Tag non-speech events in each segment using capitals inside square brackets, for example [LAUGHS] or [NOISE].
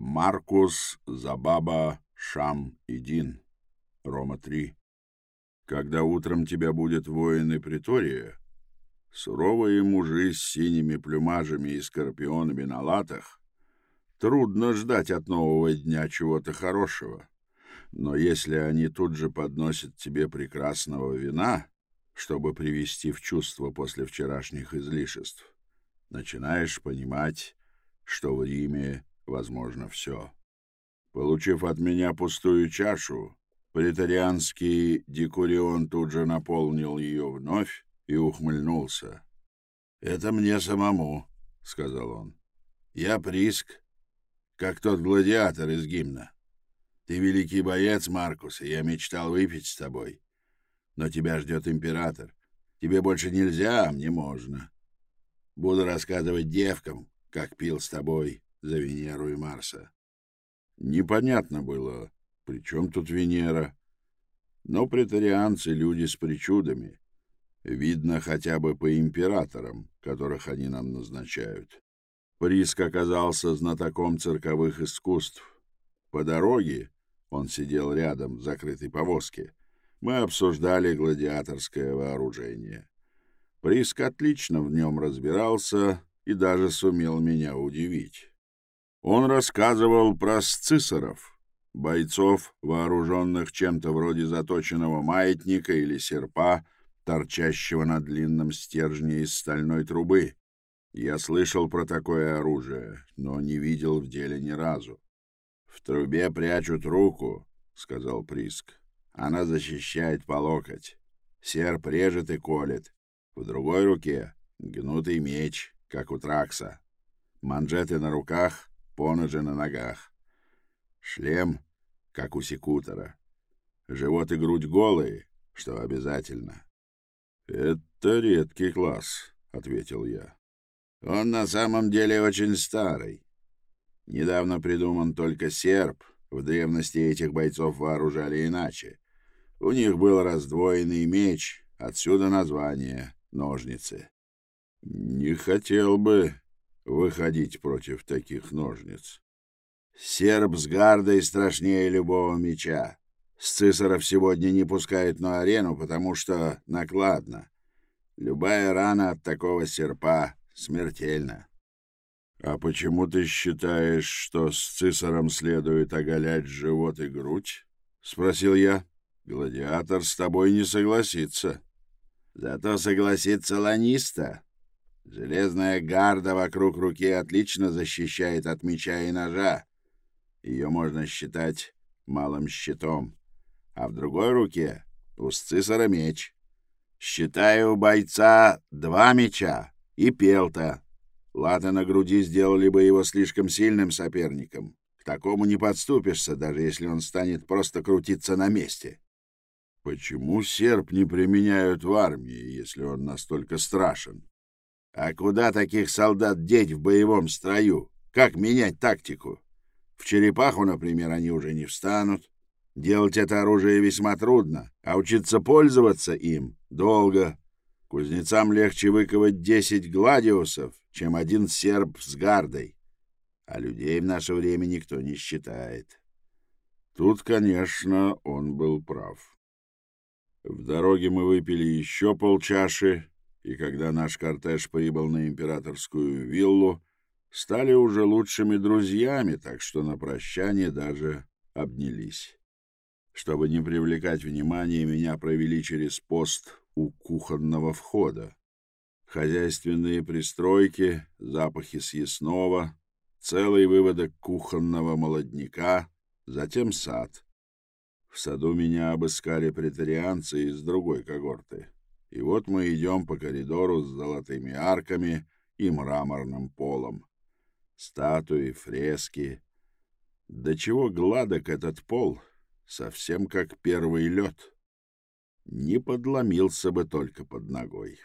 Маркус, Забаба, Шам и Дин. Рома 3. Когда утром тебя будет воины притория, суровые мужи с синими плюмажами и скорпионами на латах, трудно ждать от нового дня чего-то хорошего. Но если они тут же подносят тебе прекрасного вина, чтобы привести в чувство после вчерашних излишеств, начинаешь понимать, что в Риме возможно все. Получив от меня пустую чашу, претарианский декурион тут же наполнил ее вновь и ухмыльнулся. — Это мне самому, — сказал он. — Я Приск, как тот гладиатор из гимна. Ты великий боец, Маркус, и я мечтал выпить с тобой. Но тебя ждет император. Тебе больше нельзя, а мне можно. Буду рассказывать девкам, как пил с тобой за Венеру и Марса. Непонятно было, при чем тут Венера. Но претарианцы — люди с причудами. Видно хотя бы по императорам, которых они нам назначают. Приск оказался знатоком цирковых искусств. По дороге он сидел рядом в закрытой повозке. Мы обсуждали гладиаторское вооружение. Приск отлично в нем разбирался и даже сумел меня удивить. Он рассказывал про сцисоров, бойцов, вооруженных чем-то вроде заточенного маятника или серпа, торчащего на длинном стержне из стальной трубы. Я слышал про такое оружие, но не видел в деле ни разу. «В трубе прячут руку», — сказал Приск. «Она защищает по локоть. Серп режет и колет. В другой руке гнутый меч, как у Тракса. Манжеты на руках, поножи на ногах. Шлем, как у секутора. Живот и грудь голые, что обязательно». «Это редкий класс», — ответил я. «Он на самом деле очень старый. Недавно придуман только серп. В древности этих бойцов вооружали иначе. У них был раздвоенный меч, отсюда название — ножницы. Не хотел бы выходить против таких ножниц. Серп с гардой страшнее любого меча. Сцисоров сегодня не пускают на арену, потому что накладно. Любая рана от такого серпа смертельна. «А почему ты считаешь, что с цисаром следует оголять живот и грудь?» — спросил я. «Гладиатор с тобой не согласится». «Зато согласится ланиста. Железная гарда вокруг руки отлично защищает от меча и ножа. Ее можно считать малым щитом. А в другой руке у сцисора меч. Считаю у бойца два меча и пелта». Латы на груди сделали бы его слишком сильным соперником. К такому не подступишься, даже если он станет просто крутиться на месте. Почему серп не применяют в армии, если он настолько страшен? А куда таких солдат деть в боевом строю? Как менять тактику? В черепаху, например, они уже не встанут. Делать это оружие весьма трудно, а учиться пользоваться им долго. Кузнецам легче выковать десять гладиусов, чем один серб с гардой. А людей в наше время никто не считает. Тут, конечно, он был прав. В дороге мы выпили еще полчаши, и когда наш кортеж прибыл на императорскую виллу, стали уже лучшими друзьями, так что на прощание даже обнялись. Чтобы не привлекать внимания, меня провели через пост у кухонного входа хозяйственные пристройки, запахи съестного, целый выводок кухонного молодняка, затем сад. В саду меня обыскали претарианцы из другой когорты. И вот мы идем по коридору с золотыми арками и мраморным полом. Статуи, фрески. До чего гладок этот пол, совсем как первый лед. Не подломился бы только под ногой.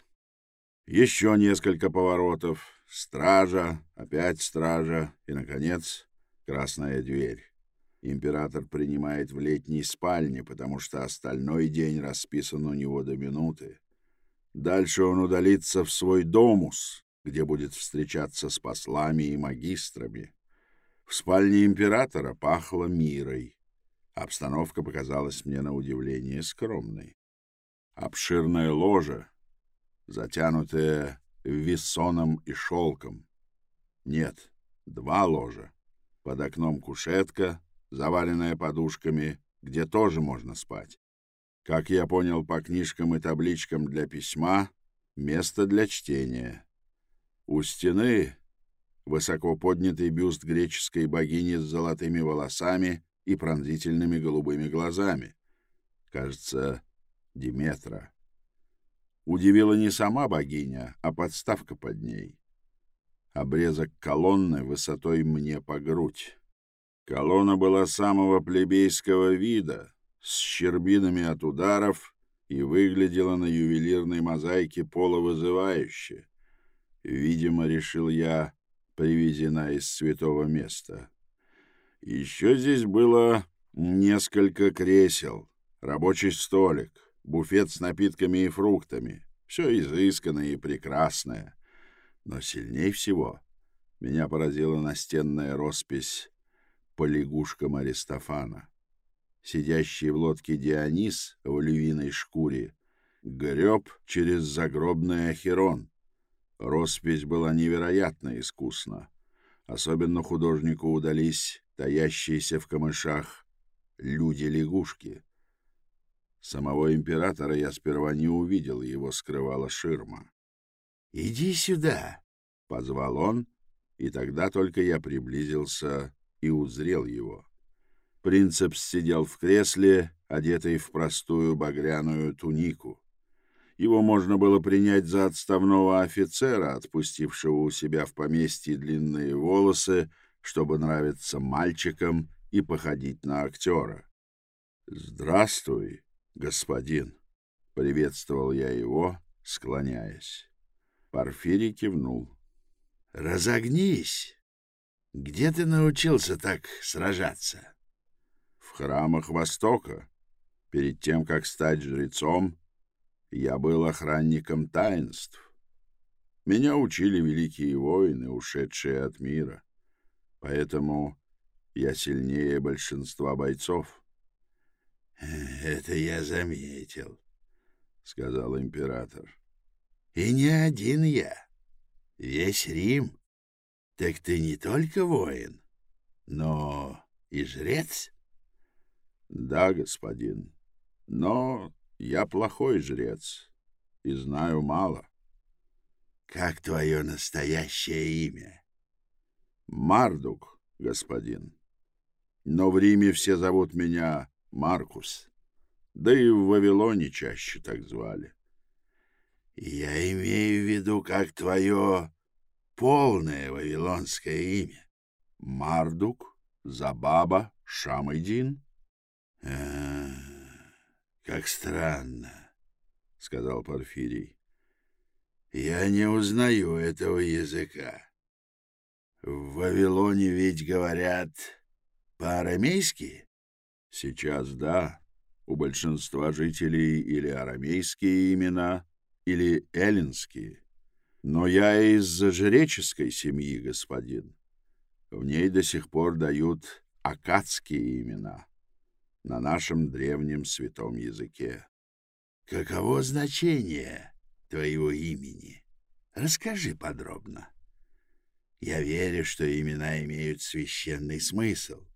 Еще несколько поворотов, стража, опять стража и, наконец, красная дверь. Император принимает в летней спальне, потому что остальной день расписан у него до минуты. Дальше он удалится в свой домус, где будет встречаться с послами и магистрами. В спальне императора пахло мирой. Обстановка показалась мне на удивление скромной. Обширное ложе, затянутое вессоном и шелком. Нет, два ложа. Под окном кушетка, заваленная подушками, где тоже можно спать. Как я понял по книжкам и табличкам для письма, место для чтения. У стены высоко поднятый бюст греческой богини с золотыми волосами и пронзительными голубыми глазами. Кажется, Диметра. Удивила не сама богиня, а подставка под ней. Обрезок колонны высотой мне по грудь. Колонна была самого плебейского вида, с щербинами от ударов и выглядела на ювелирной мозаике полувызывающе. Видимо, решил я, привезена из святого места. Еще здесь было несколько кресел, рабочий столик, буфет с напитками и фруктами. Все изысканное и прекрасное. Но сильнее всего меня поразила настенная роспись по лягушкам Аристофана. Сидящий в лодке Дионис в львиной шкуре греб через загробный Ахерон. Роспись была невероятно искусна. Особенно художнику удались таящиеся в камышах люди-лягушки. Самого императора я сперва не увидел, его скрывала ширма. «Иди сюда!» — позвал он, и тогда только я приблизился и узрел его. Принцепс сидел в кресле, одетый в простую багряную тунику. Его можно было принять за отставного офицера, отпустившего у себя в поместье длинные волосы, чтобы нравиться мальчикам и походить на актера. «Здравствуй, господин!» — приветствовал я его, склоняясь. Порфирий кивнул. «Разогнись! Где ты научился так сражаться?» «В храмах Востока. Перед тем, как стать жрецом, я был охранником таинств. Меня учили великие воины, ушедшие от мира. Поэтому я сильнее большинства бойцов. [LAUGHS] — Это я заметил, — сказал император. — И не один я. Весь Рим. Так ты не только воин, но и жрец? — Да, господин, но я плохой жрец и знаю мало. — Как твое настоящее имя? — Мардук, господин. Но в Риме все зовут меня Маркус. Да и в Вавилоне чаще так звали. — Я имею в виду, как твое полное вавилонское имя. — Мардук, Забаба, Шамайдин. — А-а-а. Как странно, — сказал Порфирий. Я не узнаю этого языка. В Вавилоне ведь говорят по-арамейски? Сейчас да. У большинства жителей или арамейские имена, или эллинские. Но я из жреческой семьи, господин. В ней до сих пор дают акадские имена на нашем древнем святом языке. Каково значение твоего имени? Расскажи подробно. Я верю, что имена имеют священный смысл.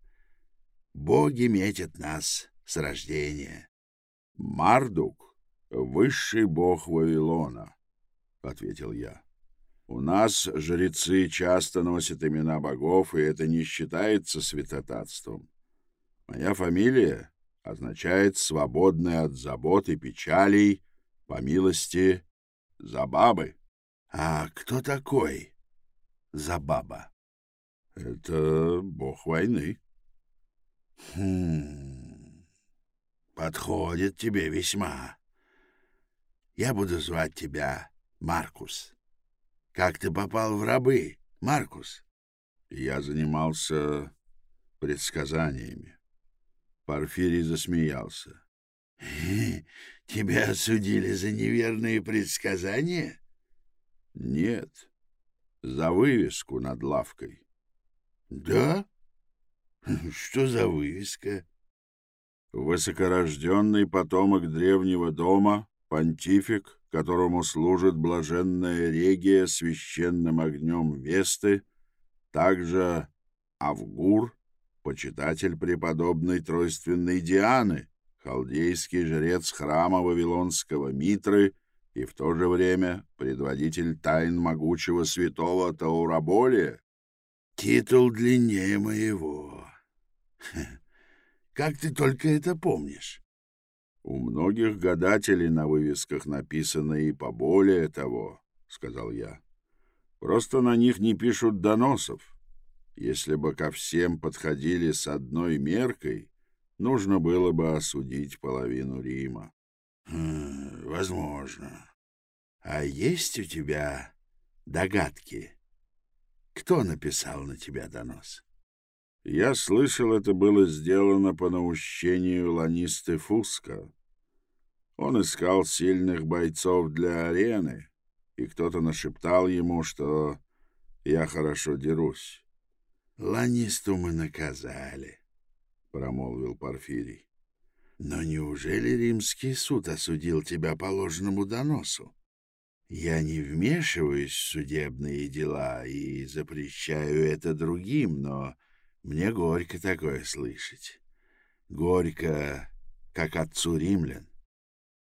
Боги метят нас с рождения. Мардук — высший бог Вавилона, — ответил я. У нас жрецы часто носят имена богов, и это не считается святотатством. Моя фамилия означает «свободный от забот и печалей по милости Забабы». А кто такой Забаба? Это бог войны. Хм, подходит тебе весьма. Я буду звать тебя Маркус. Как ты попал в рабы, Маркус? Я занимался предсказаниями. Порфирий засмеялся. — Тебя осудили за неверные предсказания? — Нет, за вывеску над лавкой. — Да? Что за вывеска? Высокорожденный потомок древнего дома, понтифик, которому служит блаженная регия священным огнем Весты, также Авгур, почитатель преподобной тройственной Дианы, халдейский жрец храма Вавилонского Митры и в то же время предводитель тайн могучего святого Таураболия. Титул длиннее моего. [LAUGHS] Как ты только это помнишь? У многих гадателей на вывесках написано и поболее того, — сказал я. Просто на них не пишут доносов. Если бы ко всем подходили с одной меркой, нужно было бы осудить половину Рима. Хм, возможно. А есть у тебя догадки? Кто написал на тебя донос? Я слышал, это было сделано по наущению Ланисты Фуска. Он искал сильных бойцов для арены, и кто-то нашептал ему, что я хорошо дерусь. — Ланисту мы наказали, — промолвил Порфирий. — Но неужели римский суд осудил тебя по ложному доносу? Я не вмешиваюсь в судебные дела и запрещаю это другим, но мне горько такое слышать. Горько, как отцу римлян.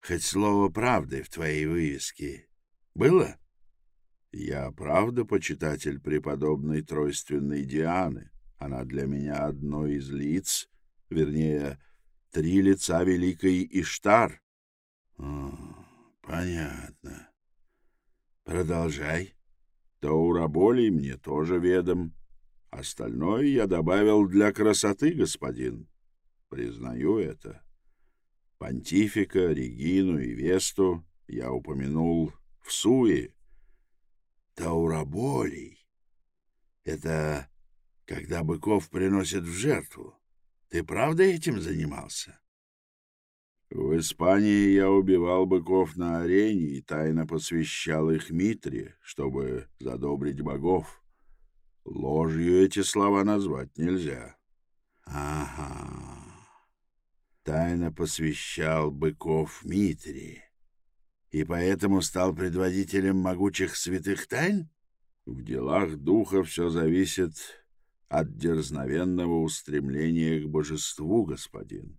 Хоть слово правды в твоей вывеске было? Я правда почитатель преподобной тройственной Дианы. Она для меня одно из лиц, вернее, три лица великой Иштар. О, понятно. Продолжай. Таураболий мне тоже ведом. Остальное я добавил для красоты, господин. Признаю это. Понтифика, Регину и Весту я упомянул в Суе. Таураболий — это когда быков приносят в жертву. Ты правда этим занимался? В Испании я убивал быков на арене и тайно посвящал их Митре, чтобы задобрить богов. Ложью эти слова назвать нельзя. Ага. Тайно посвящал быков Митре. И поэтому стал предводителем могучих святых тайн? В делах духа все зависит от дерзновенного устремления к божеству, господин.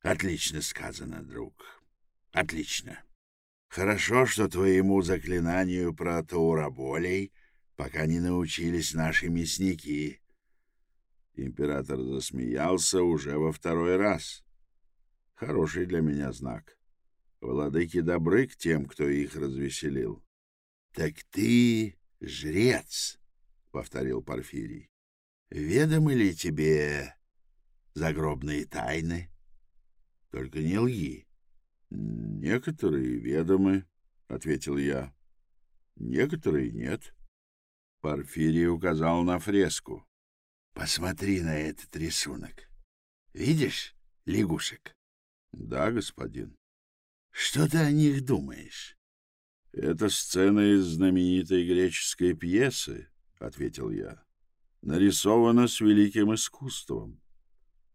Отлично сказано, друг. Отлично. Хорошо, что твоему заклинанию про таураболей пока не научились наши мясники. Император засмеялся уже во второй раз. Хороший для меня знак. Владыки добры к тем, кто их развеселил. — Так ты жрец, — повторил Порфирий. — Ведомы ли тебе загробные тайны? Только не лги. — Некоторые ведомы, — ответил я. — Некоторые нет. — Порфирий указал на фреску. — Посмотри на этот рисунок. Видишь лягушек? — Да, господин. — Что ты о них думаешь? — Это сцена из знаменитой греческой пьесы, — ответил я. — Нарисована с великим искусством,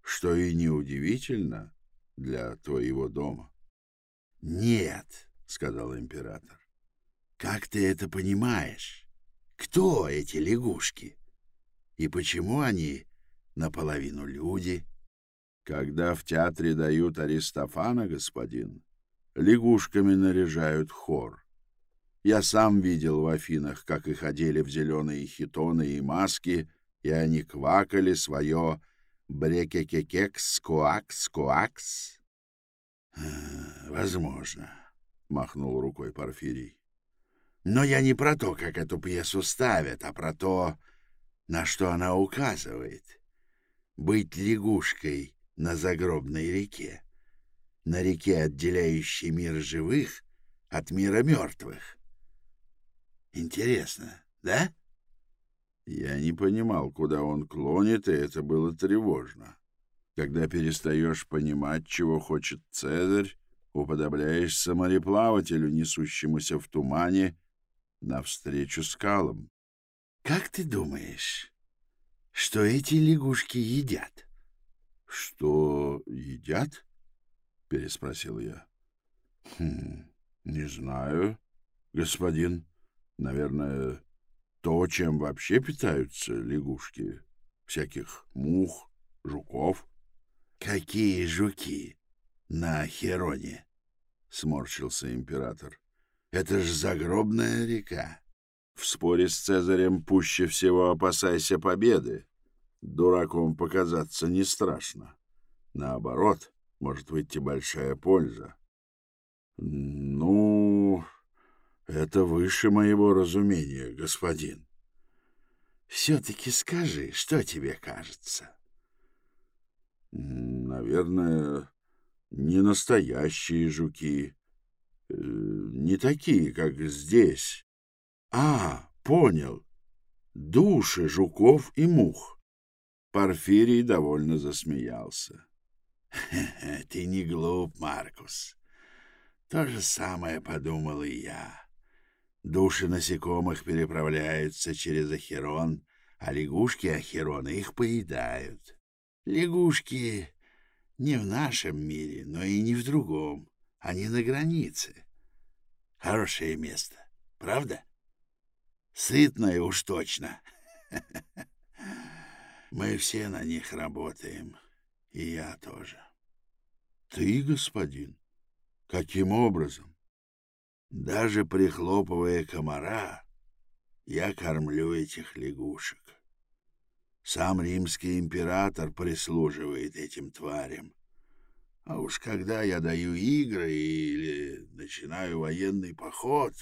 что и неудивительно для твоего дома. — Нет, — сказал император. — Как ты это понимаешь? Кто эти лягушки? И почему они наполовину люди? Когда в театре дают Аристофана, господин, лягушками наряжают хор. Я сам видел в Афинах, как их одели в зеленые хитоны и маски, и они квакали свое брекекекекс-коакс-коакс. «Возможно», — махнул рукой Порфирий. Но я не про то, как эту пьесу ставят, а про то, на что она указывает. Быть лягушкой на загробной реке, на реке, отделяющей мир живых от мира мертвых. Интересно, да? Я не понимал, куда он клонит, и это было тревожно. Когда перестаешь понимать, чего хочет Цезарь, уподобляешься мореплавателю, несущемуся в тумане, навстречу скалам. Как ты думаешь, что эти лягушки едят. — Что едят? — переспросил я. — Хм, не знаю, господин. Наверное, то, чем вообще питаются лягушки. Всяких мух, жуков. — Какие жуки на Хероне? — сморщился император. — Это ж загробная река. В споре с Цезарем пуще всего опасайся победы. Дураком показаться не страшно. Наоборот, может выйти большая польза. Ну, это выше моего разумения, господин. Все-таки скажи, что тебе кажется? Наверное, не настоящие жуки. Э, не такие, как здесь. А, понял. Души жуков и мух. Порфирий довольно засмеялся. — [LAUGHS] Ты не глуп, Маркус. То же самое подумал и я. Души насекомых переправляются через Ахерон, а лягушки Ахерона их поедают. Лягушки не в нашем мире, но и не в другом. Они на границе. Хорошее место, правда? Сытное уж точно. [LAUGHS] Мы все на них работаем, и я тоже. Ты, господин? Каким образом? Даже прихлопывая комара, я кормлю этих лягушек. Сам римский император прислуживает этим тварям. А уж когда я даю игры или начинаю военный поход,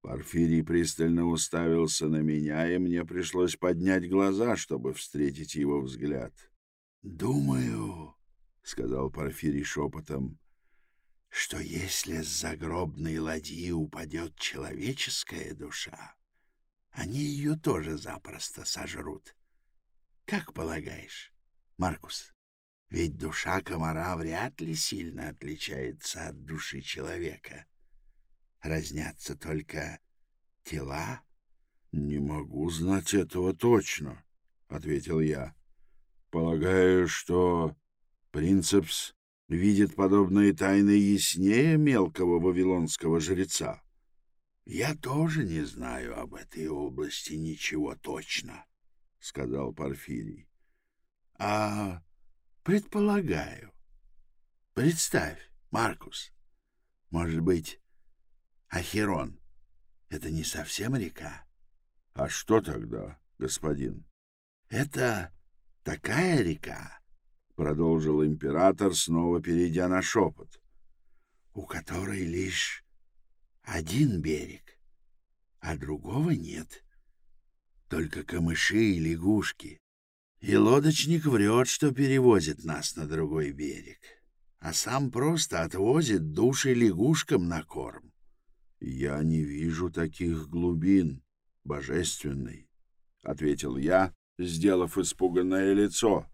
Порфирий пристально уставился на меня, и мне пришлось поднять глаза, чтобы встретить его взгляд. — Думаю, — сказал Порфирий шепотом, — что если с загробной ладьи упадет человеческая душа, они ее тоже запросто сожрут. Как полагаешь, Маркус? Ведь душа комара вряд ли сильно отличается от души человека. — разнятся только тела? — Не могу знать этого точно, — ответил я. — Полагаю, что принцепс видит подобные тайны яснее мелкого вавилонского жреца. — Я тоже не знаю об этой области ничего точно, — сказал Порфирий. — А предполагаю. Представь, Маркус, может быть, Ахерон — это не совсем река. — А что тогда, господин? — Это такая река, — продолжил император, снова перейдя на шепот, — у которой лишь один берег, а другого нет. Только камыши и лягушки. И лодочник врет, что перевозит нас на другой берег, а сам просто отвозит души лягушкам на корм. «Я не вижу таких глубин, божественный», — ответил я, сделав испуганное лицо.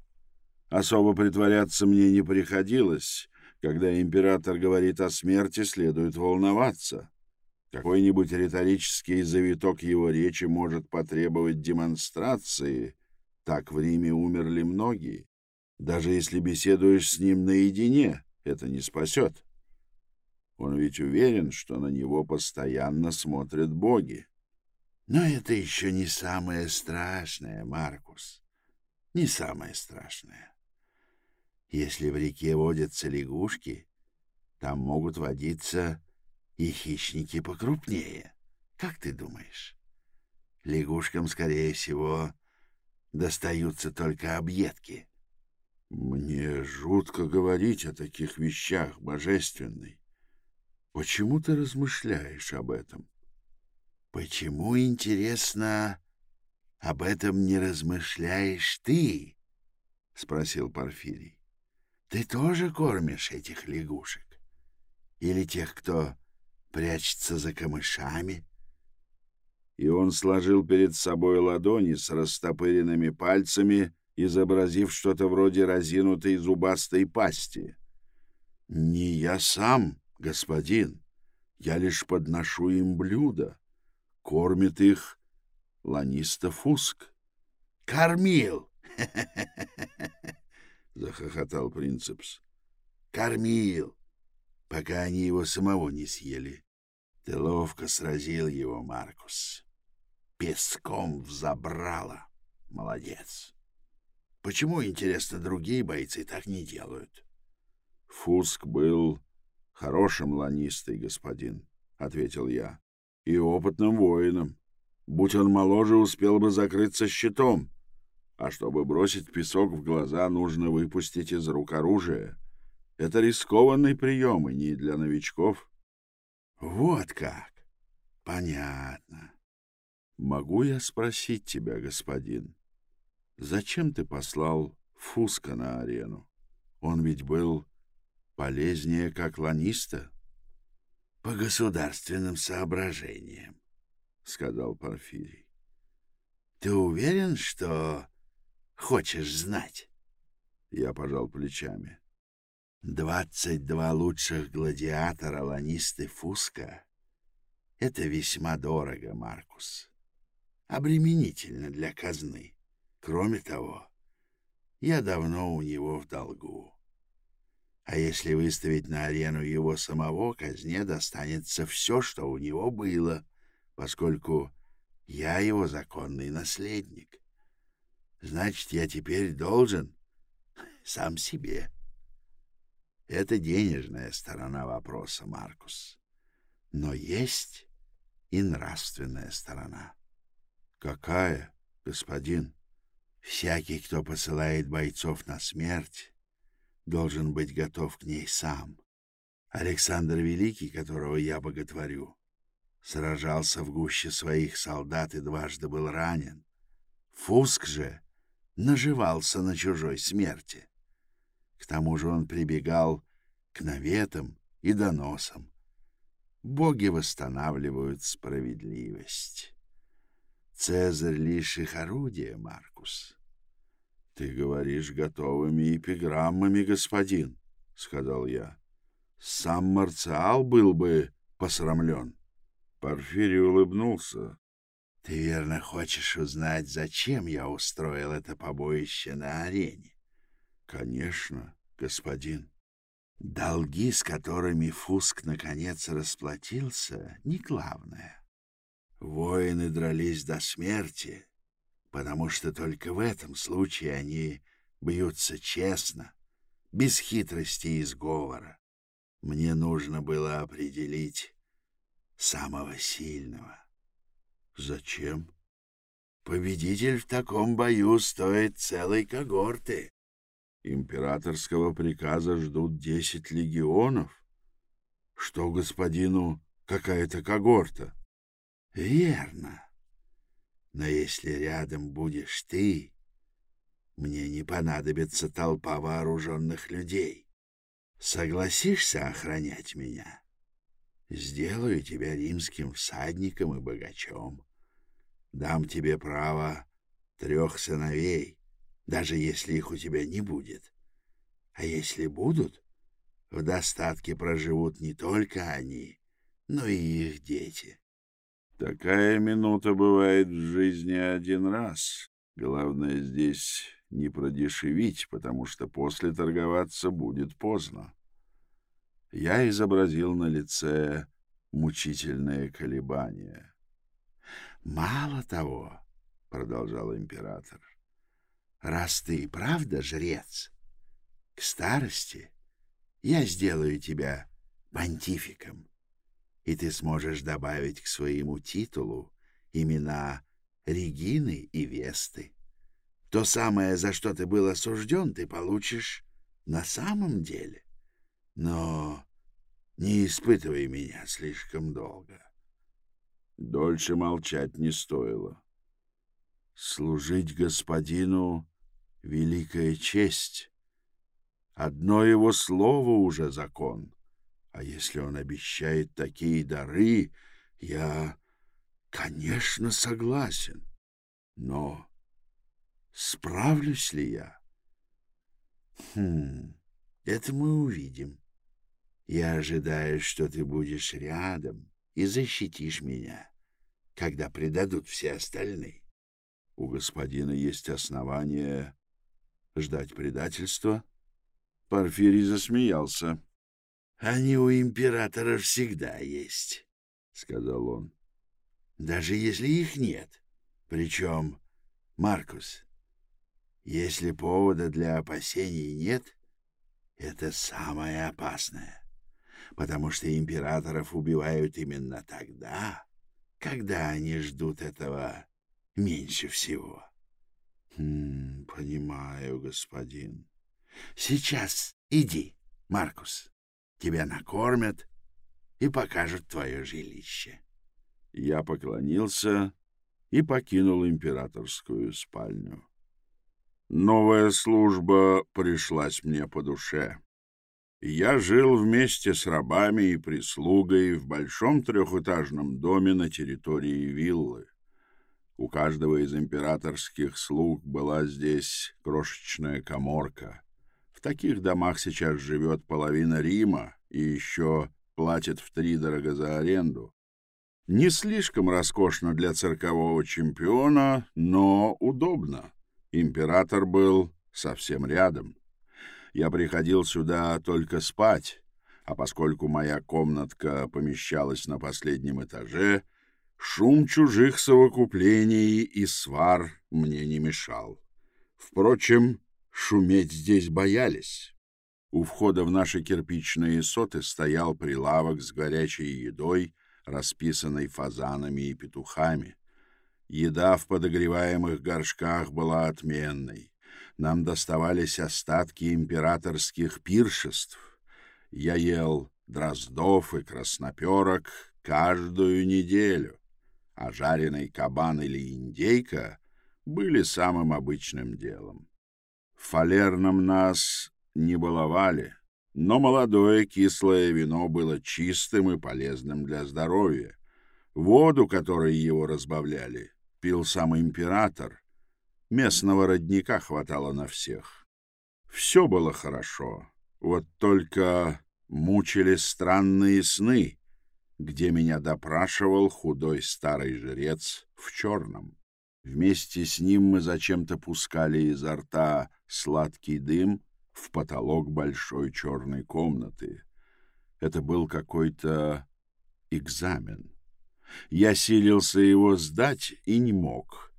Особо притворяться мне не приходилось. Когда император говорит о смерти, следует волноваться. Какой-нибудь риторический завиток его речи может потребовать демонстрации. Так в Риме умерли многие. Даже если беседуешь с ним наедине, это не спасет. Он ведь уверен, что на него постоянно смотрят боги. Но это еще не самое страшное, Маркус. Не самое страшное. Если в реке водятся лягушки, там могут водиться и хищники покрупнее. Как ты думаешь? Лягушкам, скорее всего, достаются только объедки. Мне жутко говорить о таких вещах, божественный. Почему ты размышляешь об этом? Почему, интересно, об этом не размышляешь ты? Спросил Порфирий. Ты тоже кормишь этих лягушек? Или тех, кто прячется за камышами? И он сложил перед собой ладони с растопыренными пальцами, изобразив что-то вроде разинутой зубастой пасти. «Не я сам», господин, я лишь подношу им блюдо. Кормит их Ланиста Фуск. Кормил! — захохотал Принцепс. Кормил, пока они его самого не съели. Ты ловко сразил его, Маркус. Песком взобрало. Молодец. Почему, интересно, другие бойцы так не делают? Фуск был хорошим ланистой, господин, — ответил я, — и опытным воином. Будь он моложе, успел бы закрыться щитом. А чтобы бросить песок в глаза, нужно выпустить из рук оружие. Это рискованный прием, и не для новичков. — Вот как! Понятно. Могу я спросить тебя, господин, зачем ты послал Фуска на арену? Он ведь был полезнее, как ланиста. — По государственным соображениям, — сказал Порфирий. — Ты уверен, что хочешь знать? Я пожал плечами. Двадцать два лучших гладиатора ланисты Фуска — это весьма дорого, Маркус. Обременительно для казны. Кроме того, я давно у него в долгу. А если выставить на арену его самого, казне достанется все, что у него было, поскольку я его законный наследник. Значит, я теперь должен [LAUGHS] сам себе. Это денежная сторона вопроса, Маркус. Но есть и нравственная сторона. Какая, господин? Всякий, кто посылает бойцов на смерть, должен быть готов к ней сам. Александр Великий, которого я боготворю, сражался в гуще своих солдат и дважды был ранен. Фуск же наживался на чужой смерти. К тому же он прибегал к наветам и доносам. Боги восстанавливают справедливость. Цезарь лишь их орудие, Маркус. — Ты говоришь готовыми эпиграммами, господин, — сказал я. — Сам Марциал был бы посрамлен. Порфирий улыбнулся. — Ты верно хочешь узнать, зачем я устроил это побоище на арене? — Конечно, господин. Долги, с которыми Фуск наконец расплатился, не главное. Воины дрались до смерти, потому что только в этом случае они бьются честно, без хитрости и сговора. Мне нужно было определить самого сильного. Зачем? Победитель в таком бою стоит целой когорты. Императорского приказа ждут десять легионов. Что господину какая-то когорта? Верно. Но если рядом будешь ты, мне не понадобится толпа вооруженных людей. Согласишься охранять меня? Сделаю тебя римским всадником и богачом. Дам тебе право трех сыновей, даже если их у тебя не будет. А если будут, в достатке проживут не только они, но и их дети. Такая минута бывает в жизни один раз. Главное здесь не продешевить, потому что после торговаться будет поздно. Я изобразил на лице мучительное колебание. «Мало того», — продолжал император, — «раз ты и правда жрец, к старости я сделаю тебя понтификом и ты сможешь добавить к своему титулу имена Регины и Весты. То самое, за что ты был осужден, ты получишь на самом деле. Но не испытывай меня слишком долго. Дольше молчать не стоило. Служить господину — великая честь. Одно его слово уже закон. А если он обещает такие дары, я, конечно, согласен. Но справлюсь ли я? Хм, это мы увидим. Я ожидаю, что ты будешь рядом и защитишь меня, когда предадут все остальные. у господина есть основания ждать предательства? Порфирий засмеялся. — Они у императора всегда есть, — сказал он. — Даже если их нет. Причем, Маркус, если повода для опасений нет, это самое опасное, потому что императоров убивают именно тогда, когда они ждут этого меньше всего. Хм, понимаю, господин. Сейчас иди, Маркус. Тебя накормят и покажут твое жилище. Я поклонился и покинул императорскую спальню. Новая служба пришлась мне по душе. Я жил вместе с рабами и прислугой в большом трехэтажном доме на территории виллы. У каждого из императорских слуг была здесь крошечная коморка. В таких домах сейчас живет половина Рима и еще платит втридорого за аренду. Не слишком роскошно для циркового чемпиона, но удобно. Император был совсем рядом. Я приходил сюда только спать, а поскольку моя комнатка помещалась на последнем этаже, шум чужих совокуплений и свар мне не мешал. Впрочем, шуметь здесь боялись. У входа в наши кирпичные соты стоял прилавок с горячей едой, расписанной фазанами и петухами. Еда в подогреваемых горшках была отменной нам доставались остатки императорских пиршеств. Я ел дроздов и красноперок каждую неделю, а жареный кабан или индейка были самым обычным делом. В фалерном нас не баловали, но молодое кислое вино было чистым и полезным для здоровья. Воду, которой его разбавляли, пил сам император, Местного родника хватало на всех. Все было хорошо, вот только мучили странные сны, где меня допрашивал худой старый жрец в черном. Вместе с ним мы зачем-то пускали изо рта сладкий дым в потолок большой черной комнаты. Это был какой-то экзамен. Я силился его сдать и не мог.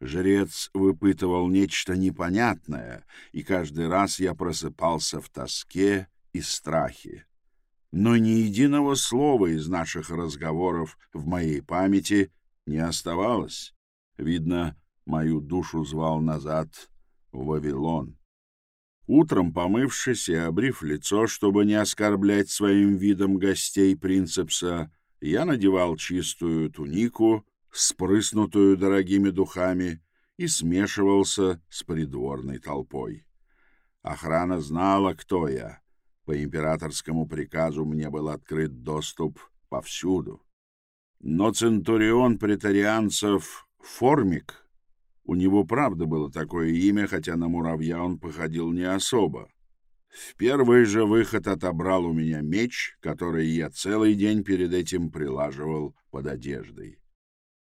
Жрец выпытывал нечто непонятное, и каждый раз я просыпался в тоске и страхе. Но ни единого слова из наших разговоров в моей памяти не оставалось. Видно, мою душу звал назад в Вавилон. Утром, помывшись и обрив лицо, чтобы не оскорблять своим видом гостей принцепса, я надевал чистую тунику спрыснутую дорогими духами, и смешивался с придворной толпой. Охрана знала, кто я. По императорскому приказу мне был открыт доступ повсюду. Но центурион претарианцев Формик, у него правда было такое имя, хотя на муравья он походил не особо. В первый же выход отобрал у меня меч, который я целый день перед этим прилаживал под одеждой.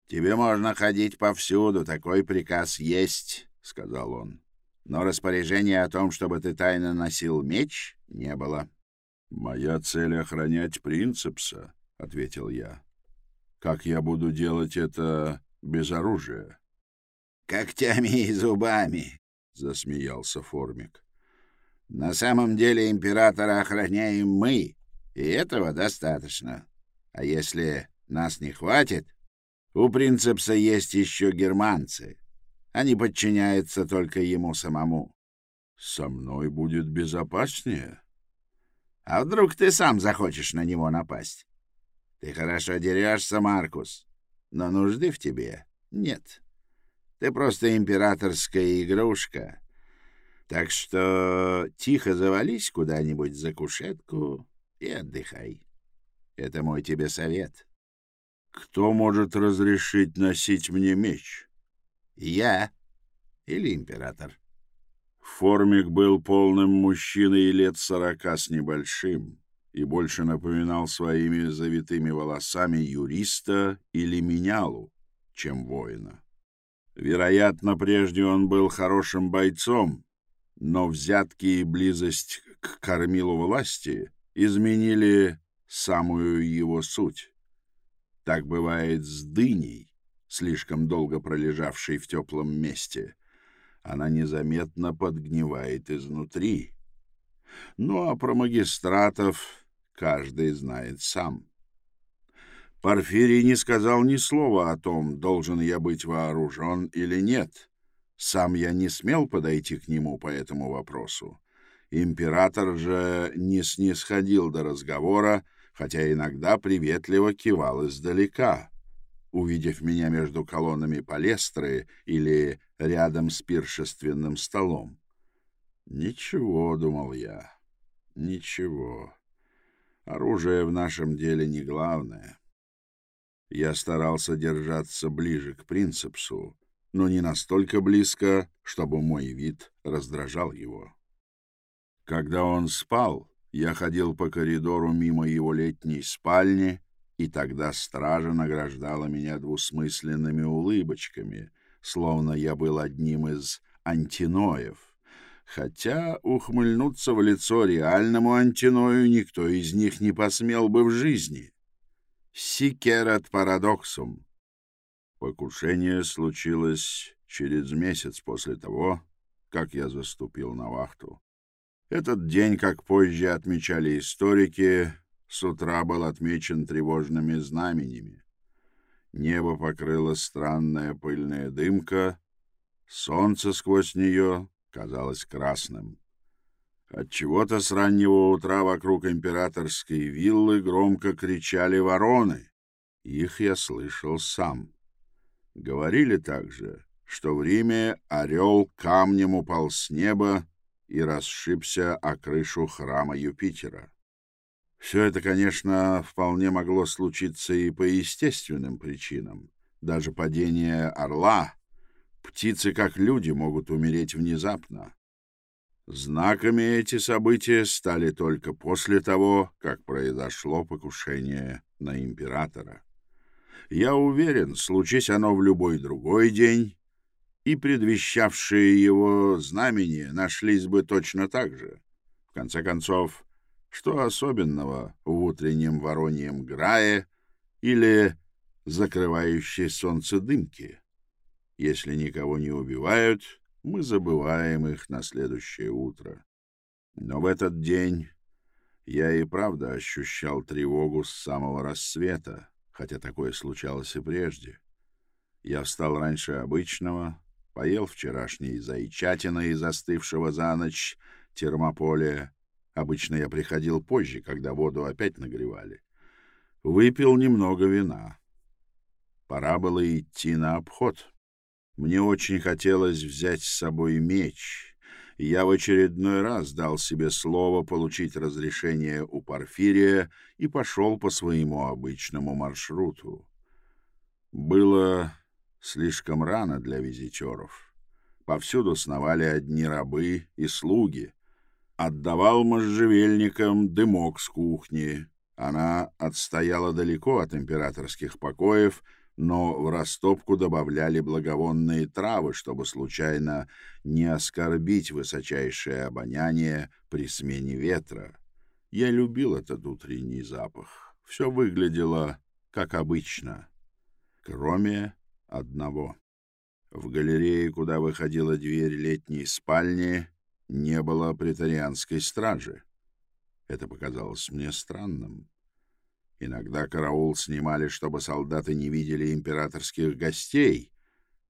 «Тебе можно ходить повсюду, такой приказ есть», — сказал он. «Но распоряжения о том, чтобы ты тайно носил меч, не было». «Моя цель — охранять принцепса», — ответил я. «Как я буду делать это без оружия?» «Когтями и зубами», — засмеялся Формик. «На самом деле императора охраняем мы, и этого достаточно. А если нас не хватит, у принцепса есть еще германцы. Они подчиняются только ему самому. Со мной будет безопаснее. А вдруг ты сам захочешь на него напасть? Ты хорошо дерешься, Маркус, но нужды в тебе нет. Ты просто императорская игрушка. Так что тихо завались куда-нибудь за кушетку и отдыхай. Это мой тебе совет. Кто может разрешить носить мне меч? Я или император? Формик был полным мужчиной лет сорока с небольшим и больше напоминал своими завитыми волосами юриста или менялу, чем воина. Вероятно, прежде он был хорошим бойцом, но взятки и близость к кормилу власти изменили самую его суть. Так бывает с дыней, слишком долго пролежавшей в теплом месте. Она незаметно подгнивает изнутри. Ну а про магистратов каждый знает сам. Порфирий не сказал ни слова о том, должен я быть вооружен или нет. Сам я не смел подойти к нему по этому вопросу. Император же не снисходил до разговора, хотя иногда приветливо кивал издалека, увидев меня между колоннами палестры или рядом с пиршественным столом. «Ничего», — думал я, — «ничего. Оружие в нашем деле не главное». Я старался держаться ближе к принципсу, но не настолько близко, чтобы мой вид раздражал его. Когда он спал, я ходил по коридору мимо его летней спальни, и тогда стража награждала меня двусмысленными улыбочками, словно я был одним из антиноев. Хотя ухмыльнуться в лицо реальному антиною никто из них не посмел бы в жизни. Сикерат парадоксум. Покушение случилось через месяц после того, как я заступил на вахту. Этот день, как позже отмечали историки, с утра был отмечен тревожными знаменями. Небо покрыло странная пыльная дымка, солнце сквозь нее казалось красным. Отчего-то с раннего утра вокруг императорской виллы громко кричали вороны. Их я слышал сам. Говорили также, что в Риме орел камнем упал с неба и расшибся о крышу храма Юпитера. Все это, конечно, вполне могло случиться и по естественным причинам. Даже падение орла. Птицы, как люди, могут умереть внезапно. Знаками эти события стали только после того, как произошло покушение на императора. Я уверен, случись оно в любой другой день, и предвещавшие его знамения нашлись бы точно так же. В конце концов, что особенного в утреннем вороньем грае или закрывающей солнце дымки? Если никого не убивают, мы забываем их на следующее утро. Но в этот день я и правда ощущал тревогу с самого рассвета, хотя такое случалось и прежде. Я встал раньше обычного, поел вчерашней зайчатины из застывшего за ночь термополя. Обычно я приходил позже, когда воду опять нагревали. Выпил немного вина. Пора было идти на обход. Мне очень хотелось взять с собой меч, я в очередной раз дал себе слово получить разрешение у Порфирия и пошел по своему обычному маршруту. Было слишком рано для визитеров. Повсюду сновали одни рабы и слуги. Отдавал можжевельникам дымок с кухни. Она отстояла далеко от императорских покоев, но в растопку добавляли благовонные травы, чтобы случайно не оскорбить высочайшее обоняние при смене ветра. Я любил этот утренний запах. Все выглядело как обычно, кроме одного. В галерее, куда выходила дверь летней спальни, не было претарианской стражи. Это показалось мне странным. Иногда караул снимали, чтобы солдаты не видели императорских гостей,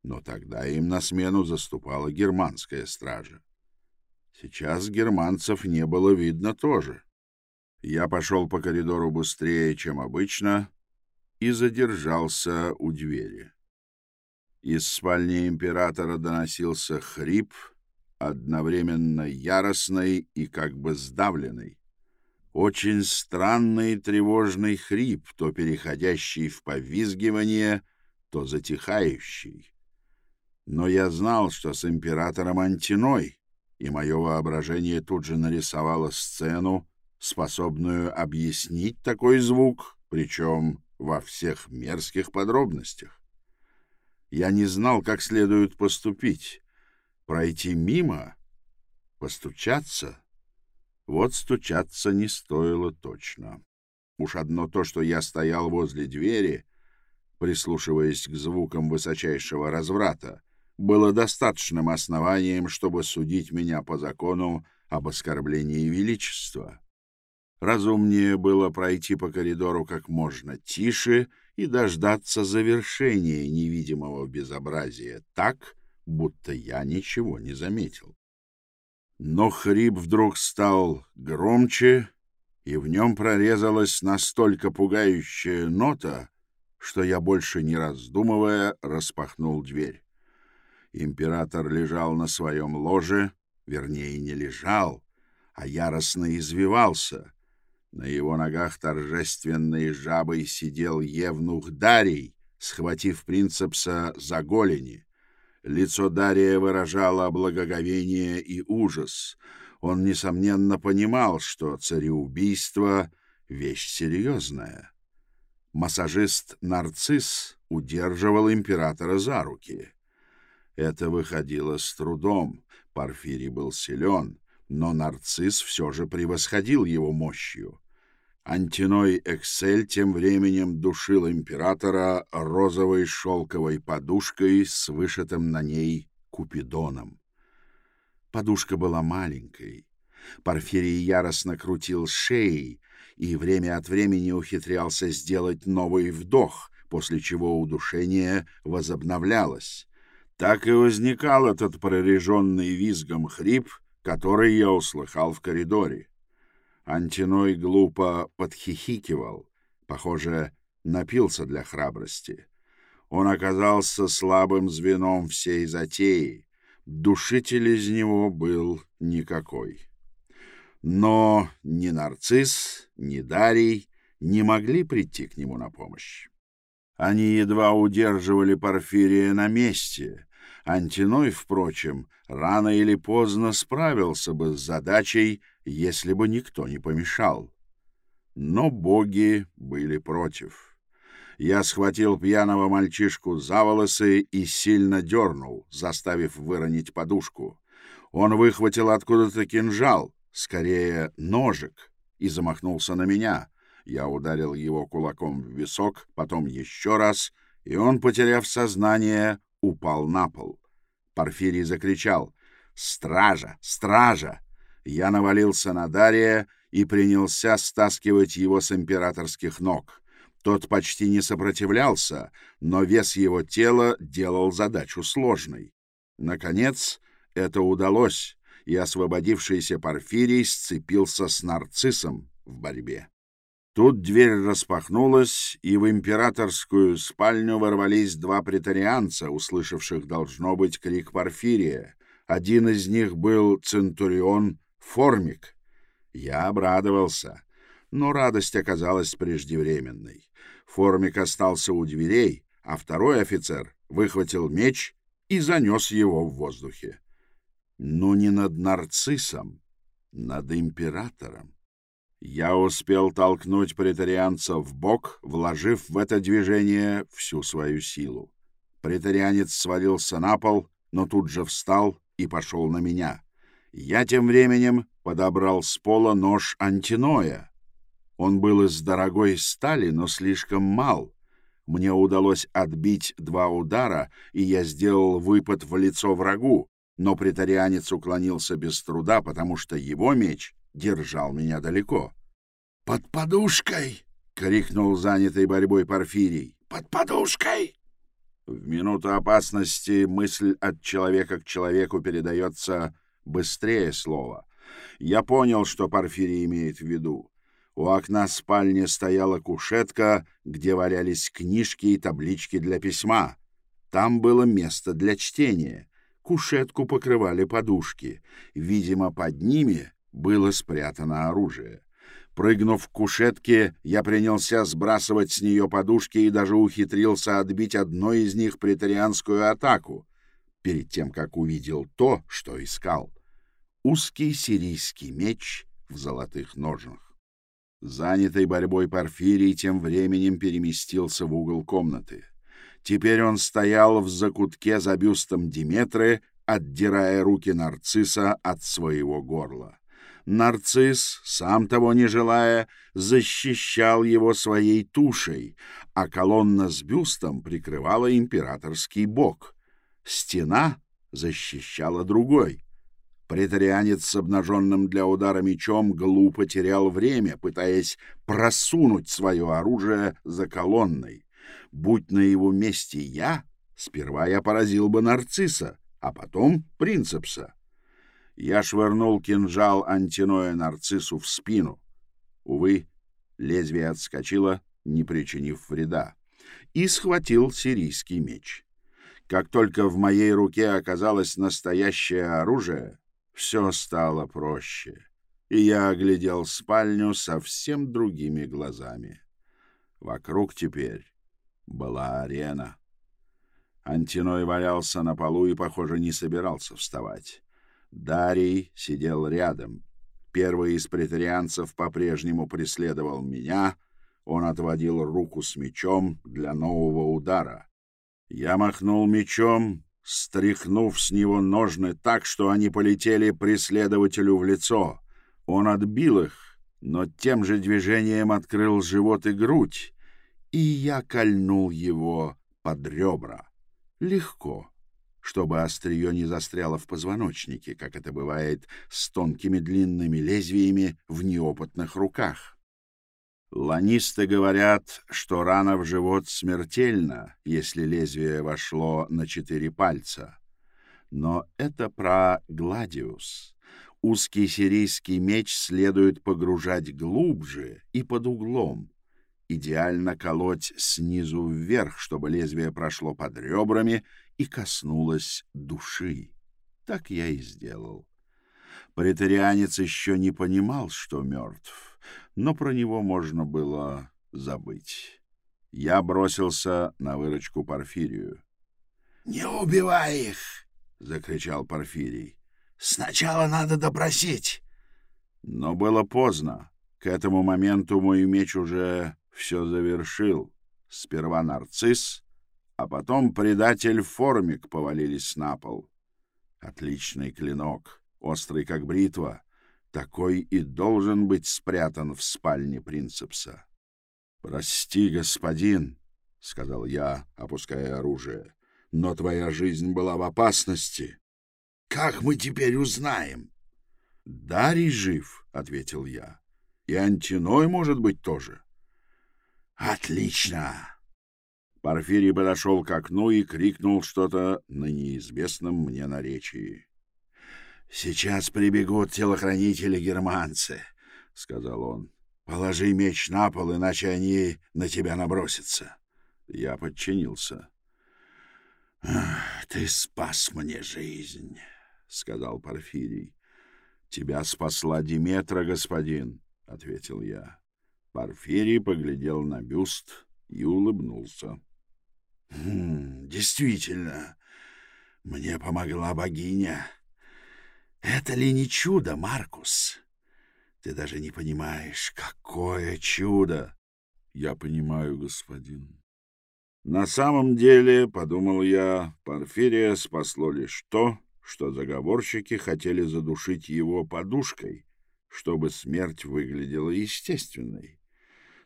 но тогда им на смену заступала германская стража. Сейчас германцев не было видно тоже. Я пошел по коридору быстрее, чем обычно, и задержался у двери. Из спальни императора доносился хрип, одновременно яростный и как бы сдавленный. Очень странный тревожный хрип, то переходящий в повизгивание, то затихающий. Но я знал, что с императором Антиной, и мое воображение тут же нарисовало сцену, способную объяснить такой звук, причем во всех мерзких подробностях. Я не знал, как следует поступить. Пройти мимо? Постучаться? Вот стучаться не стоило точно. Уж одно то, что я стоял возле двери, прислушиваясь к звукам высочайшего разврата, было достаточным основанием, чтобы судить меня по закону об оскорблении величества. Разумнее было пройти по коридору как можно тише и дождаться завершения невидимого безобразия так, будто я ничего не заметил. Но хрип вдруг стал громче, и в нем прорезалась настолько пугающая нота, что я, больше не раздумывая, распахнул дверь. Император лежал на своем ложе, вернее, не лежал, а яростно извивался. На его ногах торжественной жабой сидел евнух Дарий, схватив принцепса за голени. Лицо Дария выражало благоговение и ужас. Он, несомненно, понимал, что цареубийство — вещь серьезная. Массажист Нарцисс удерживал императора за руки. Это выходило с трудом. Порфирий был силен, но Нарцисс все же превосходил его мощью. Антиной Эксель тем временем душил императора розовой шелковой подушкой с вышитым на ней купидоном. Подушка была маленькой. Порфирий яростно крутил шеей и время от времени ухитрялся сделать новый вдох, после чего удушение возобновлялось. Так и возникал этот прореженный визгом хрип, который я услыхал в коридоре. Антиной глупо подхихикивал, похоже, напился для храбрости. Он оказался слабым звеном всей затеи, душитель из него был никакой. Но ни Нарцисс, ни Дарий не могли прийти к нему на помощь. Они едва удерживали Порфирия на месте. Антиной, впрочем, рано или поздно справился бы с задачей, если бы никто не помешал. Но боги были против. Я схватил пьяного мальчишку за волосы и сильно дернул, заставив выронить подушку. Он выхватил откуда-то кинжал, скорее ножик, и замахнулся на меня. Я ударил его кулаком в висок, потом еще раз, и он, потеряв сознание, упал на пол. Порфирий закричал «Стража! Стража!» Я навалился на Дария и принялся стаскивать его с императорских ног. Тот почти не сопротивлялся, но вес его тела делал задачу сложной. Наконец, это удалось, и освободившийся Порфирий сцепился с нарциссом в борьбе. Тут дверь распахнулась, и в императорскую спальню ворвались два претарианца, услышавших, должно быть, крик Порфирия. Один из них был Центурион Формик. Я обрадовался, но радость оказалась преждевременной. Формик остался у дверей, а второй офицер выхватил меч и занес его в воздухе. Ну, не над нарциссом, над императором. Я успел толкнуть претарианца в бок, вложив в это движение всю свою силу. Претарианец свалился на пол, но тут же встал и пошел на меня. Я тем временем подобрал с пола нож антиноя. Он был из дорогой стали, но слишком мал. Мне удалось отбить два удара, и я сделал выпад в лицо врагу, но претарианец уклонился без труда, потому что его меч держал меня далеко. «Под подушкой!» — крикнул занятый борьбой Порфирий. «Под подушкой!» В минуту опасности мысль от человека к человеку передается быстрее слова. Я понял, что Порфирий имеет в виду. У окна спальни стояла кушетка, где валялись книжки и таблички для письма. Там было место для чтения. Кушетку покрывали подушки. Видимо, под ними было спрятано оружие. Прыгнув к кушетке, я принялся сбрасывать с нее подушки и даже ухитрился отбить одной из них претарианскую атаку, перед тем, как увидел то, что искал. Узкий сирийский меч в золотых ножнах. Занятый борьбой Порфирий тем временем переместился в угол комнаты. Теперь он стоял в закутке за бюстом Диметры, отдирая руки нарцисса от своего горла. Нарцисс, сам того не желая, защищал его своей тушей, а колонна с бюстом прикрывала императорский бок. Стена защищала другой. Претарианец с обнаженным для удара мечом глупо терял время, пытаясь просунуть свое оружие за колонной. Будь на его месте я, сперва я поразил бы нарцисса, а потом принцепса. Я швырнул кинжал антиноя нарциссу в спину. Увы, лезвие отскочило, не причинив вреда, и схватил сирийский меч. Как только в моей руке оказалось настоящее оружие, все стало проще, и я оглядел спальню совсем другими глазами. Вокруг теперь была арена. Антиной валялся на полу и, похоже, не собирался вставать. Дарий сидел рядом. Первый из претарианцев по-прежнему преследовал меня. Он отводил руку с мечом для нового удара. Я махнул мечом, стряхнув с него ножны так, что они полетели преследователю в лицо. Он отбил их, но тем же движением открыл живот и грудь, и я кольнул его под ребра. Легко, чтобы острие не застряло в позвоночнике, как это бывает с тонкими длинными лезвиями в неопытных руках. Ланисты говорят, что рана в живот смертельна, если лезвие вошло на четыре пальца. Но это про гладиус. Узкий сирийский меч следует погружать глубже и под углом. Идеально колоть снизу вверх, чтобы лезвие прошло под ребрами и коснулось души. Так я и сделал. Претарианец еще не понимал, что мертв но про него можно было забыть. Я бросился на выручку Порфирию. — Не убивай их! — закричал Порфирий. — Сначала надо допросить. Но было поздно. К этому моменту мой меч уже все завершил. Сперва нарцисс, а потом предатель Формик повалились на пол. Отличный клинок, острый как бритва, такой и должен быть спрятан в спальне принцепса. «Прости, господин», — сказал я, опуская оружие, — «но твоя жизнь была в опасности». «Как мы теперь узнаем?» «Дарий жив», — ответил я, — «и Антиной, может быть, тоже». «Отлично!» Порфирий подошел к окну и крикнул что-то на неизвестном мне наречии. «Сейчас прибегут телохранители-германцы», — сказал он. «Положи меч на пол, иначе они на тебя набросятся». Я подчинился. «Ты спас мне жизнь», — сказал Порфирий. «Тебя спасла Диметра, господин», — ответил я. Порфирий поглядел на бюст и улыбнулся. «Хм, «Действительно, мне помогла богиня». Это ли не чудо, Маркус? Ты даже не понимаешь, какое чудо. Я понимаю, господин. На самом деле, подумал я, Порфирия спасло лишь то, что заговорщики хотели задушить его подушкой, чтобы смерть выглядела естественной.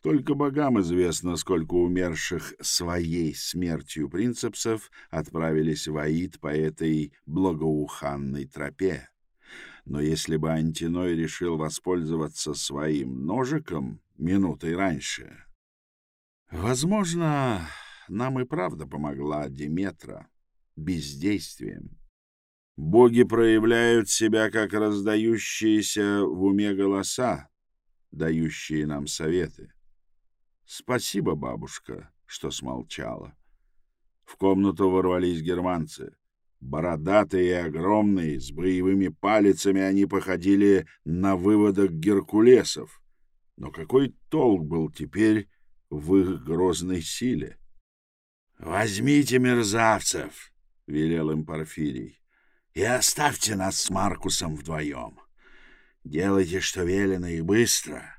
Только богам известно, сколько умерших своей смертью принцепсов отправились в Аид по этой благоуханной тропе. Но если бы Антиной решил воспользоваться своим ножиком минутой раньше... Возможно, нам и правда помогла Диметра бездействием. Боги проявляют себя как раздающиеся в уме голоса, дающие нам советы. Спасибо, бабушка, что смолчала. В комнату ворвались германцы. Бородатые и огромные, с боевыми палицами они походили на выводок геркулесов. Но какой толк был теперь в их грозной силе? — Возьмите мерзавцев, — велел им Порфирий, — и оставьте нас с Маркусом вдвоем. Делайте, что велено, и быстро.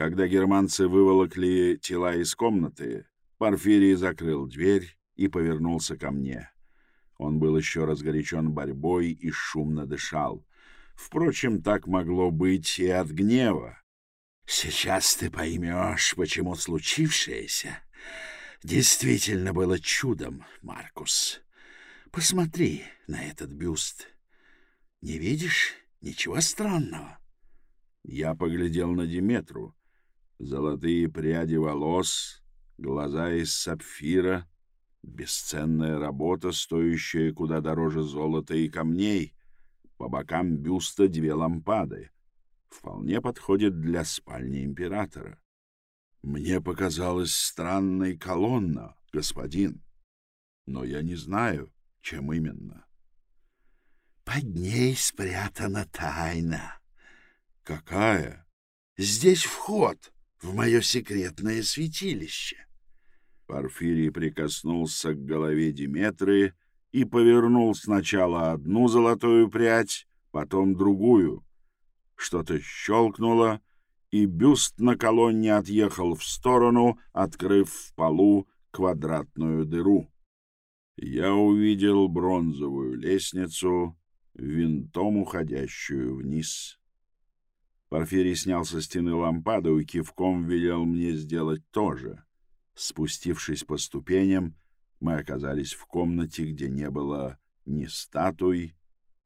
Когда германцы выволокли тела из комнаты, Порфирий закрыл дверь и повернулся ко мне. Он был еще разгорячен борьбой и шумно дышал. Впрочем, так могло быть и от гнева. «Сейчас ты поймешь, почему случившееся действительно было чудом, Маркус. Посмотри на этот бюст. Не видишь ничего странного?» Я поглядел на Диметру. Золотые пряди волос, глаза из сапфира, бесценная работа, стоящая куда дороже золота и камней. По бокам бюста две лампады. Вполне подходит для спальни императора. Мне показалась странной колонна, господин, но я не знаю, чем именно. Под ней спрятана тайна. Какая? Здесь вход в мое секретное святилище. Порфирий прикоснулся к голове Диметры и повернул сначала одну золотую прядь, потом другую. Что-то щелкнуло, и бюст на колонне отъехал в сторону, открыв в полу квадратную дыру. Я увидел бронзовую лестницу, винтом уходящую вниз. Порфирий снял со стены лампаду и кивком велел мне сделать то же. Спустившись по ступеням, мы оказались в комнате, где не было ни статуй,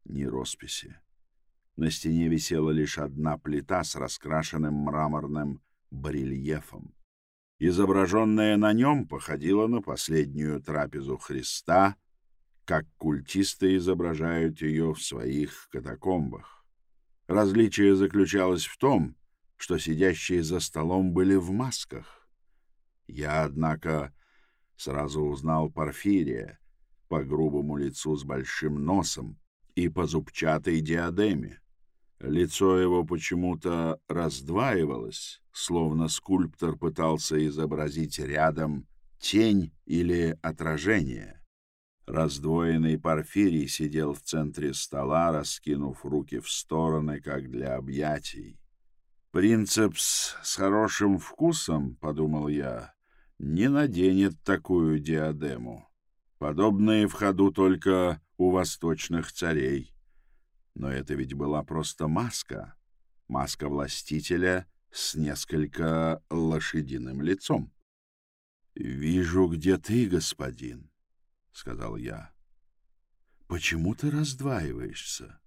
ни росписи. На стене висела лишь одна плита с раскрашенным мраморным барельефом. Изображенная на нем походила на последнюю трапезу Христа, как культисты изображают ее в своих катакомбах. Различие заключалось в том, что сидящие за столом были в масках. Я, однако, сразу узнал Порфирия по грубому лицу с большим носом и по зубчатой диадеме. Лицо его почему-то раздваивалось, словно скульптор пытался изобразить рядом тень или отражение. Раздвоенный Порфирий сидел в центре стола, раскинув руки в стороны, как для объятий. «Принцепс с хорошим вкусом, — подумал я, — не наденет такую диадему. Подобные в ходу только у восточных царей». Но это ведь была просто маска. Маска властителя с несколько лошадиным лицом. «Вижу, где ты, господин», — сказал я. «Почему ты раздваиваешься?»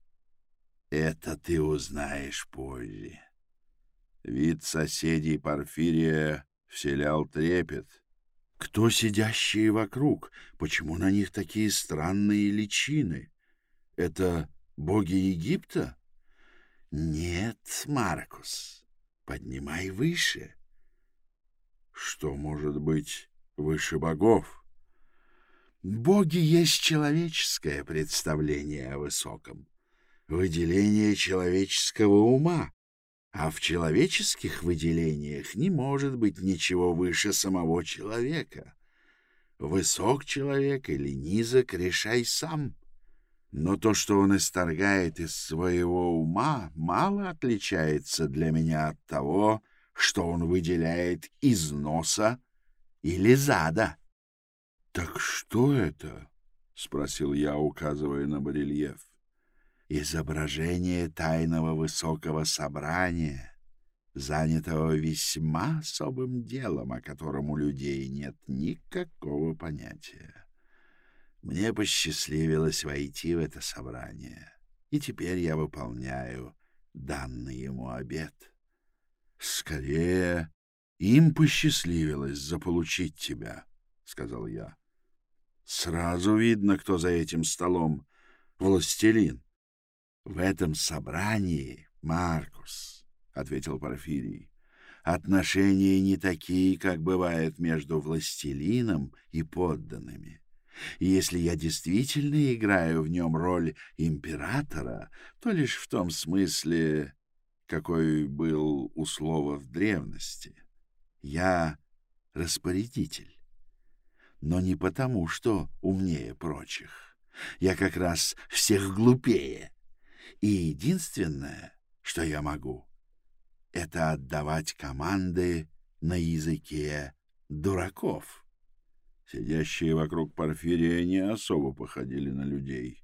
«Это ты узнаешь позже». Вид соседей Порфирия вселял трепет. Кто сидящие вокруг? Почему на них такие странные личины? Это Боги Египта? Нет, Маркус, поднимай выше. Что может быть выше богов? Боги есть человеческое представление о высоком, выделение человеческого ума, а в человеческих выделениях не может быть ничего выше самого человека. Высок человек или низок, решай сам — но то, что он исторгает из своего ума, мало отличается для меня от того, что он выделяет из носа или зада. — Так что это? — спросил я, указывая на барельеф. — Изображение тайного высокого собрания, занятого весьма особым делом, о котором у людей нет никакого понятия. Мне посчастливилось войти в это собрание, и теперь я выполняю данный ему обет. Скорее, им посчастливилось заполучить тебя, — сказал я. Сразу видно, кто за этим столом. Властелин. В этом собрании, Маркус, — ответил Порфирий, — отношения не такие, как бывает между властелином и подданными. Если я действительно играю в нем роль императора, то лишь в том смысле, какой был у слова в древности. Я распорядитель. Но не потому, что умнее прочих. Я как раз всех глупее. И единственное, что я могу, это отдавать команды на языке дураков. Сидящие вокруг Порфирия не особо походили на людей.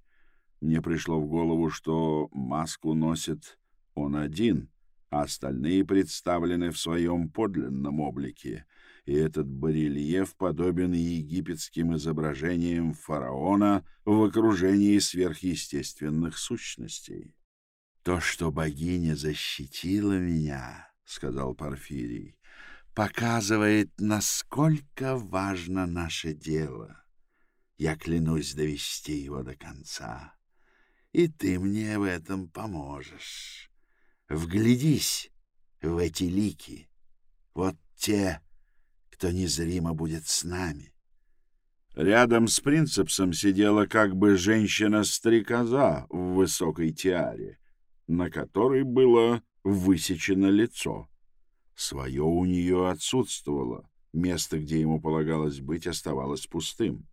Мне пришло в голову, что маску носит он один, а остальные представлены в своем подлинном облике, и этот барельеф подобен египетским изображениям фараона в окружении сверхъестественных сущностей. «То, что богиня защитила меня, — сказал Порфирий, — показывает, насколько важно наше дело. Я клянусь довести его до конца, и ты мне в этом поможешь. Вглядись в эти лики, вот те, кто незримо будет с нами. Рядом с принцепсом сидела как бы женщина-стрекоза в высокой тиаре, на которой было высечено лицо. Свое у нее отсутствовало, место, где ему полагалось быть, оставалось пустым.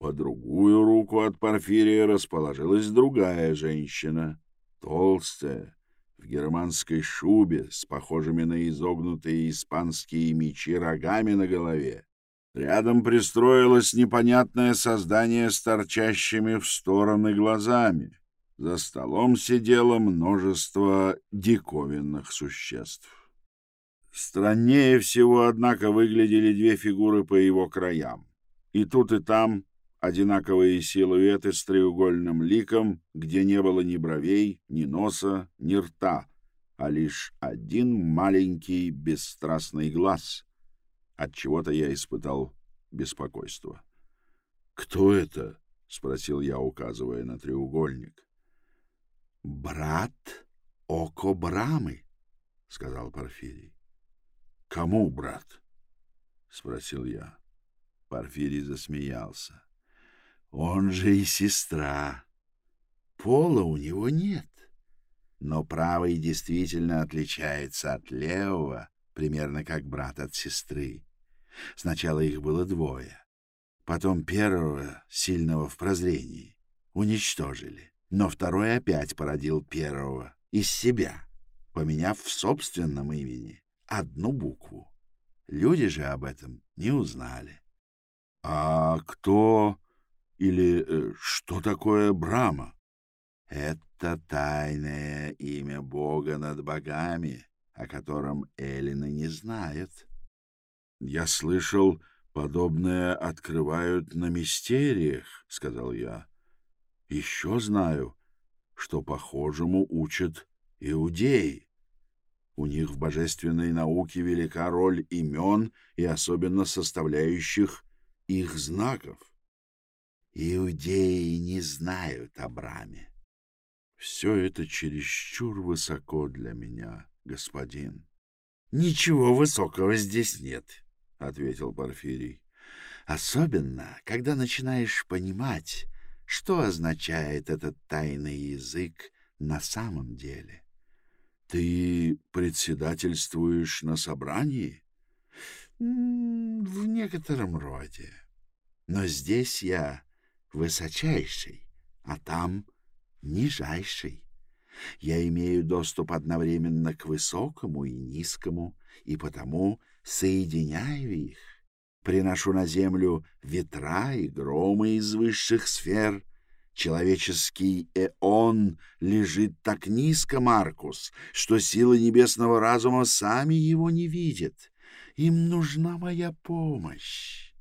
По другую руку от Порфирия расположилась другая женщина, толстая, в германской шубе с похожими на изогнутые испанские мечи рогами на голове. Рядом пристроилось непонятное создание с торчащими в стороны глазами. За столом сидело множество диковинных существ. Страннее всего, однако, выглядели две фигуры по его краям. И тут, и там одинаковые силуэты с треугольным ликом, где не было ни бровей, ни носа, ни рта, а лишь один маленький бесстрастный глаз. От чего-то я испытал беспокойство. Кто это? спросил я, указывая на треугольник. Брат Око Брамы, сказал Порфирий. Кому брат? спросил я. Порфирий засмеялся. Он же и сестра. Пола у него нет. Но правый действительно отличается от левого, примерно как брат от сестры. Сначала их было двое. Потом первого, сильного в прозрении, уничтожили. Но второй опять породил первого из себя, поменяв в собственном имени одну букву. Люди же об этом не узнали. — А кто или э, что такое Брама? Это тайное имя Бога над богами, о котором эллины не знают. Я слышал, подобное открывают на мистериях, сказал я. Еще знаю, что похожему учат иудеи. У них в божественной науке велика роль имен и особенно составляющих их знаков. Иудеи не знают о Браме. Все это чересчур высоко для меня, господин. Ничего высокого здесь нет, ответил Порфирий. Особенно, когда начинаешь понимать, что означает этот тайный язык на самом деле. Ты председательствуешь на собрании? В некотором роде. Но здесь я высочайший, а там нижайший. Я имею доступ одновременно к высокому и низкому, и потому соединяю их. Приношу на землю ветра и громы из высших сфер. Человеческий эон лежит так низко, Маркус, что силы небесного разума сами его не видят. Им нужна моя помощь.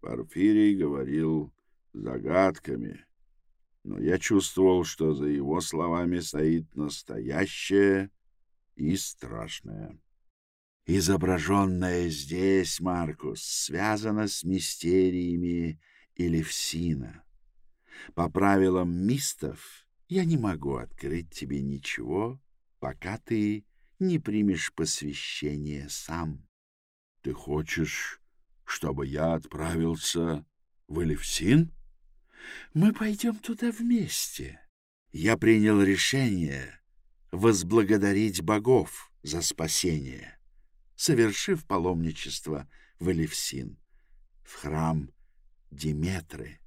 Порфирий говорил загадками, но я чувствовал, что за его словами стоит настоящее и страшное. Изображенное здесь, Маркус, связано с мистериями Элевсина. По правилам мистов я не могу открыть тебе ничего, пока ты не примешь посвящение сам. Ты хочешь, чтобы я отправился в Элевсин? Мы пойдем туда вместе. Я принял решение возблагодарить богов за спасение, совершив паломничество в Элевсин, в храм Диметры,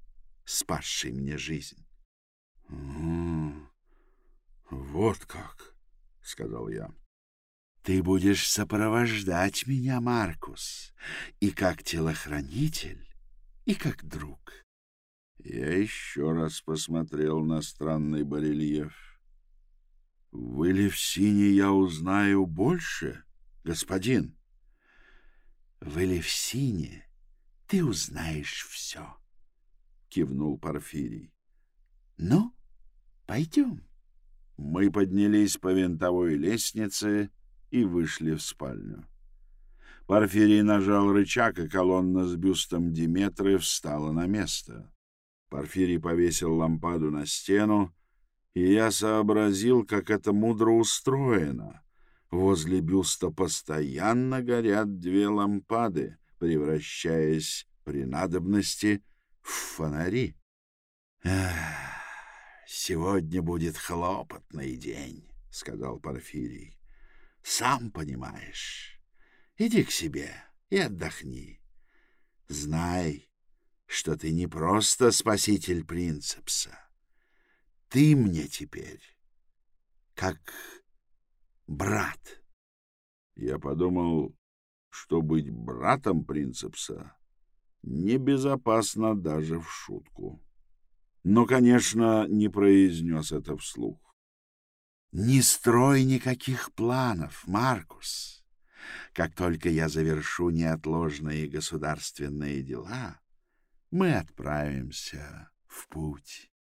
спасший мне жизнь. — Вот как, — сказал я. — Ты будешь сопровождать меня, Маркус, и как телохранитель и как друг. Я еще раз посмотрел на странный барельеф. В Элевсине я узнаю больше, господин. В Элевсине ты узнаешь все, — кивнул Порфирий. Ну, пойдем. Мы поднялись по винтовой лестнице и вышли в спальню. Порфирий нажал рычаг, и колонна с бюстом Диметры встала на место. Порфирий повесил лампаду на стену, и я сообразил, как это мудро устроено. Возле бюста постоянно горят две лампады, превращаясь при надобности в фонари. «Сегодня будет хлопотный день», — сказал Порфирий. «Сам понимаешь. Иди к себе и отдохни. Знай, что ты не просто спаситель принцепса. Ты мне теперь как брат». Я подумал, что быть братом принцепса небезопасно даже в шутку но, конечно, не произнес это вслух. «Не строй никаких планов, Маркус. Как только я завершу неотложные государственные дела, мы отправимся в путь».